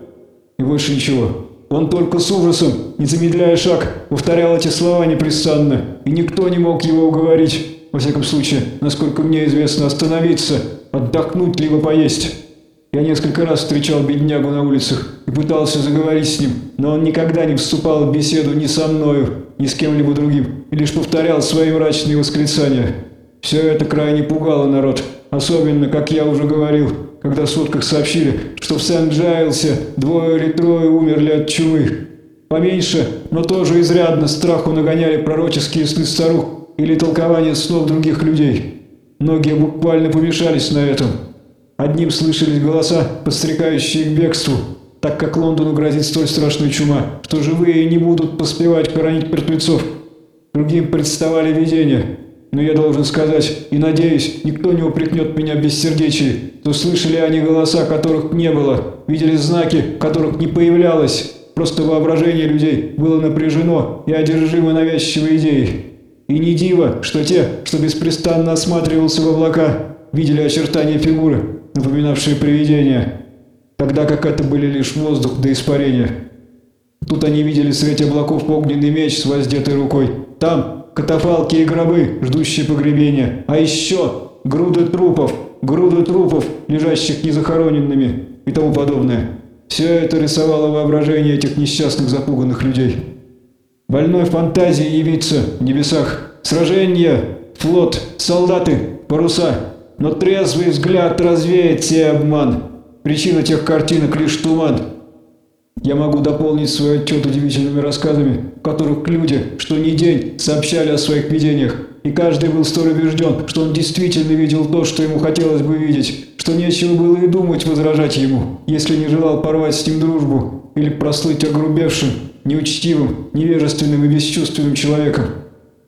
И больше ничего. Он только с ужасом, не замедляя шаг, повторял эти слова непрестанно, и никто не мог его уговорить во всяком случае, насколько мне известно, остановиться, отдохнуть либо поесть. Я несколько раз встречал беднягу на улицах и пытался заговорить с ним, но он никогда не вступал в беседу ни со мною, ни с кем-либо другим, и лишь повторял свои мрачные восклицания. Все это крайне пугало народ, особенно, как я уже говорил, когда в сутках сообщили, что в Сент-Джайлсе двое или трое умерли от чумы. Поменьше, но тоже изрядно страху нагоняли пророческие сны старух, или толкование снов других людей. Многие буквально помешались на этом. Одним слышались голоса, подстрекающие к бегству, так как Лондону грозит столь страшная чума, что живые не будут поспевать хоронить мертвецов. Другим представали видения. Но я должен сказать, и надеюсь, никто не упрекнет меня в бессердечии, то слышали они голоса, которых не было, видели знаки, которых не появлялось. Просто воображение людей было напряжено и одержимо навязчивой идеей. И не диво, что те, что беспрестанно осматривался в облака, видели очертания фигуры, напоминавшие привидения, тогда как это были лишь воздух до испарения. Тут они видели среди облаков огненный меч с воздетой рукой. Там катафалки и гробы, ждущие погребения. А еще груды трупов, груды трупов, лежащих незахороненными и тому подобное. Все это рисовало воображение этих несчастных запуганных людей. Больной фантазии явиться в небесах. Сражения, флот, солдаты, паруса. Но трезвый взгляд развеет все обман. Причина тех картинок лишь туман. Я могу дополнить свой отчет удивительными рассказами, в которых люди, что ни день, сообщали о своих видениях, и каждый был столь убежден, что он действительно видел то, что ему хотелось бы видеть, что нечего было и думать возражать ему, если не желал порвать с ним дружбу или прослыть огрубевшим, неучтивым, невежественным и бесчувственным человеком.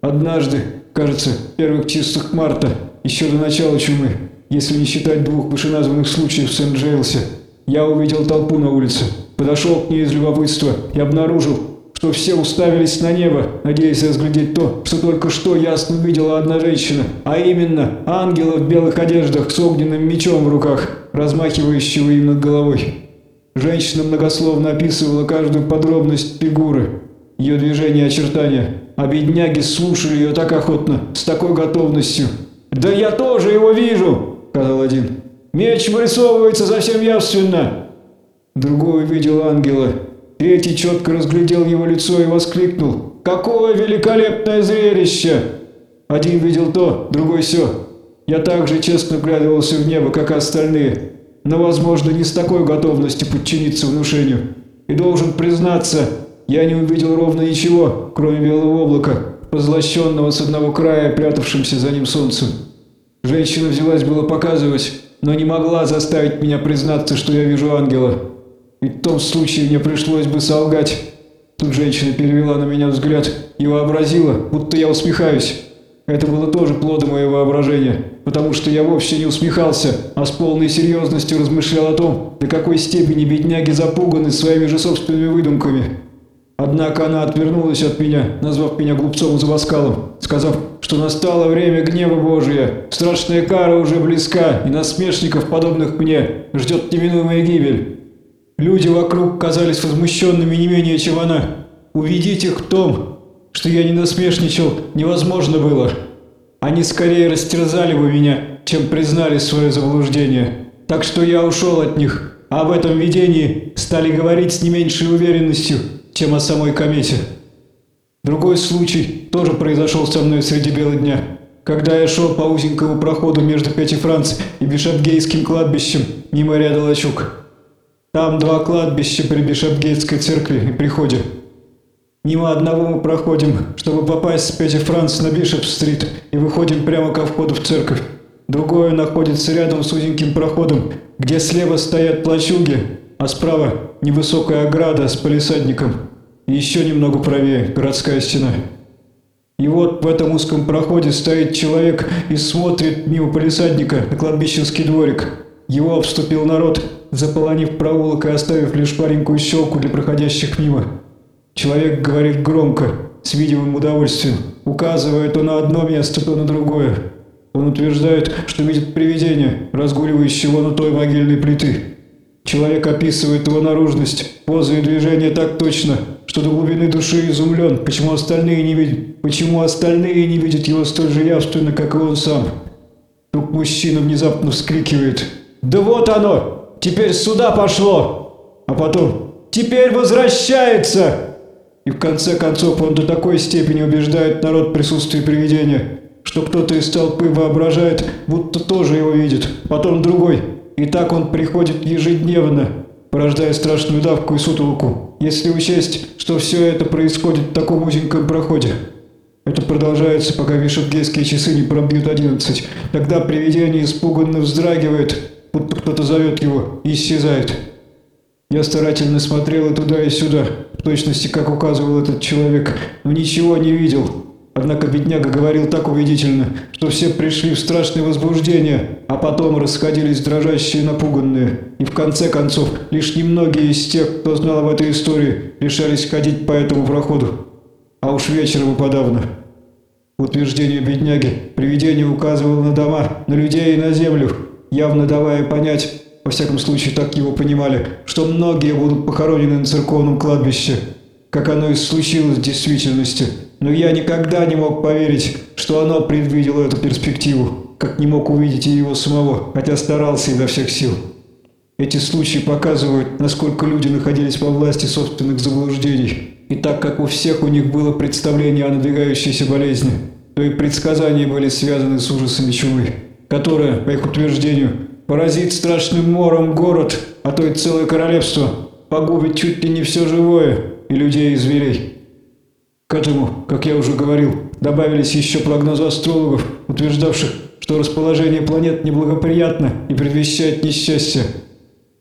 Однажды, кажется, первых числах марта, еще до начала чумы, если не считать двух вышеназванных случаев в Сент-Джейлсе, я увидел толпу на улице, подошел к ней из любопытства и обнаружил, что все уставились на небо, надеясь разглядеть то, что только что ясно видела одна женщина, а именно ангела в белых одеждах с огненным мечом в руках, размахивающего им над головой. Женщина многословно описывала каждую подробность фигуры, ее движения и очертания, а бедняги слушали ее так охотно, с такой готовностью. «Да я тоже его вижу!» – сказал один. «Меч вырисовывается совсем явственно!» Другой увидел ангела – Третий четко разглядел его лицо и воскликнул. «Какое великолепное зрелище!» Один видел то, другой все. Я также честно вглядывался в небо, как и остальные, но, возможно, не с такой готовностью подчиниться внушению. И должен признаться, я не увидел ровно ничего, кроме белого облака, позлощенного с одного края, прятавшимся за ним солнцем. Женщина взялась было показывать, но не могла заставить меня признаться, что я вижу ангела. И в том случае мне пришлось бы солгать. Тут женщина перевела на меня взгляд и вообразила, будто я усмехаюсь. Это было тоже плодом моего воображения, потому что я вовсе не усмехался, а с полной серьезностью размышлял о том, до какой степени бедняги запуганы своими же собственными выдумками. Однако она отвернулась от меня, назвав меня глупцом и забаскалом, сказав, что настало время гнева Божия, страшная кара уже близка, и насмешников, подобных мне, ждет неминуемая гибель. Люди вокруг казались возмущенными не менее, чем она. Увидеть их в том, что я не насмешничал, невозможно было. Они скорее растерзали бы меня, чем признали свое заблуждение. Так что я ушел от них, а об этом видении стали говорить с не меньшей уверенностью, чем о самой комете. Другой случай тоже произошел со мной среди бела дня. Когда я шел по узенькому проходу между Пяти Франц и Бишопгейским кладбищем мимо ряда лачуг. Там два кладбища при Бишопгейтской церкви и приходе. Мимо одного мы проходим, чтобы попасть с Пети Франц на Бишоп-стрит и выходим прямо ко входу в церковь. Другое находится рядом с узеньким проходом, где слева стоят плачуги, а справа невысокая ограда с полисадником. И еще немного правее городская стена. И вот в этом узком проходе стоит человек и смотрит мимо полисадника на кладбищенский дворик. Его обступил народ, заполонив проулок и оставив лишь маленькую щелку для проходящих мимо. Человек говорит громко, с видимым удовольствием, указывая то на одно место, то на другое. Он утверждает, что видит привидение, разгуливающего на той могильной плиты. Человек описывает его наружность, позы и движения так точно, что до глубины души изумлен, почему остальные не видят, почему остальные не видят его столь же явственно, как и он сам. Тут мужчина внезапно вскрикивает «Да вот оно! Теперь сюда пошло. А потом «Теперь возвращается!» И в конце концов он до такой степени убеждает народ в присутствии привидения, что кто-то из толпы воображает, будто тоже его видит, потом другой. И так он приходит ежедневно, порождая страшную давку и сутолку, если учесть, что все это происходит в таком узеньком проходе. Это продолжается, пока вишенгейские часы не пробьют одиннадцать. Тогда привидение испуганно вздрагивает, будто кто-то зовет его, и исчезает. Я старательно смотрел и туда, и сюда, в точности, как указывал этот человек, но ничего не видел. Однако бедняга говорил так убедительно, что все пришли в страшное возбуждение, а потом расходились дрожащие и напуганные. И в конце концов, лишь немногие из тех, кто знал об этой истории, решались ходить по этому проходу. А уж вечером и подавно. В утверждение бедняги, привидение указывало на дома, на людей и на землю, явно давая понять, во всяком случае так его понимали, что многие будут похоронены на церковном кладбище, как оно и случилось в действительности. Но я никогда не мог поверить, что оно предвидело эту перспективу, как не мог увидеть и его самого, хотя старался изо всех сил. Эти случаи показывают, насколько люди находились во власти собственных заблуждений. И так как у всех у них было представление о надвигающейся болезни, то и предсказания были связаны с ужасами чумы, которая, по их утверждению, поразит страшным мором город, а то и целое королевство, погубит чуть ли не все живое, и людей, и зверей. К этому, как я уже говорил, добавились еще прогнозы астрологов, утверждавших, что расположение планет неблагоприятно и предвещает несчастье.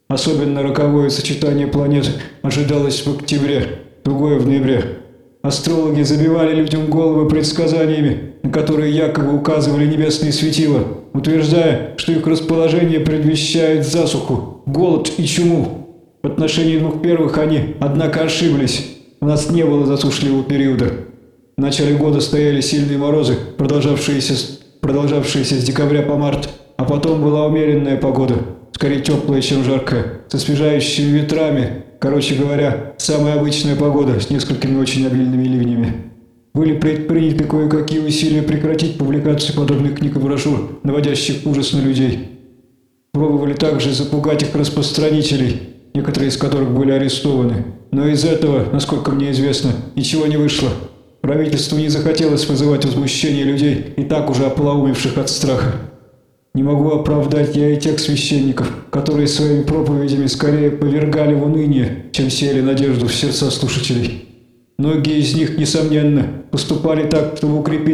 Особенно роковое сочетание планет ожидалось в октябре, другое в ноябре. Астрологи забивали людям головы предсказаниями, на которые якобы указывали небесные светила, утверждая, что их расположение предвещает засуху, голод и чуму. В отношении двух первых они, однако, ошиблись. У нас не было засушливого периода. В начале года стояли сильные морозы, продолжавшиеся, продолжавшиеся с декабря по март, а потом была умеренная погода, скорее теплая, чем жаркая, с освежающими ветрами, короче говоря, самая обычная погода с несколькими очень обильными ливнями. Были предприняты кое-какие усилия прекратить публикацию подобных книг и брошюр, наводящих ужас на людей. Пробовали также запугать их распространителей, некоторые из которых были арестованы. Но из этого, насколько мне известно, ничего не вышло. Правительству не захотелось вызывать возмущение людей, и так уже оплоумевших от страха. Не могу оправдать я и тех священников, которые своими проповедями скорее повергали в уныние, чем сеяли надежду в сердца слушателей. Многие из них, несомненно, поступали так, чтобы укрепить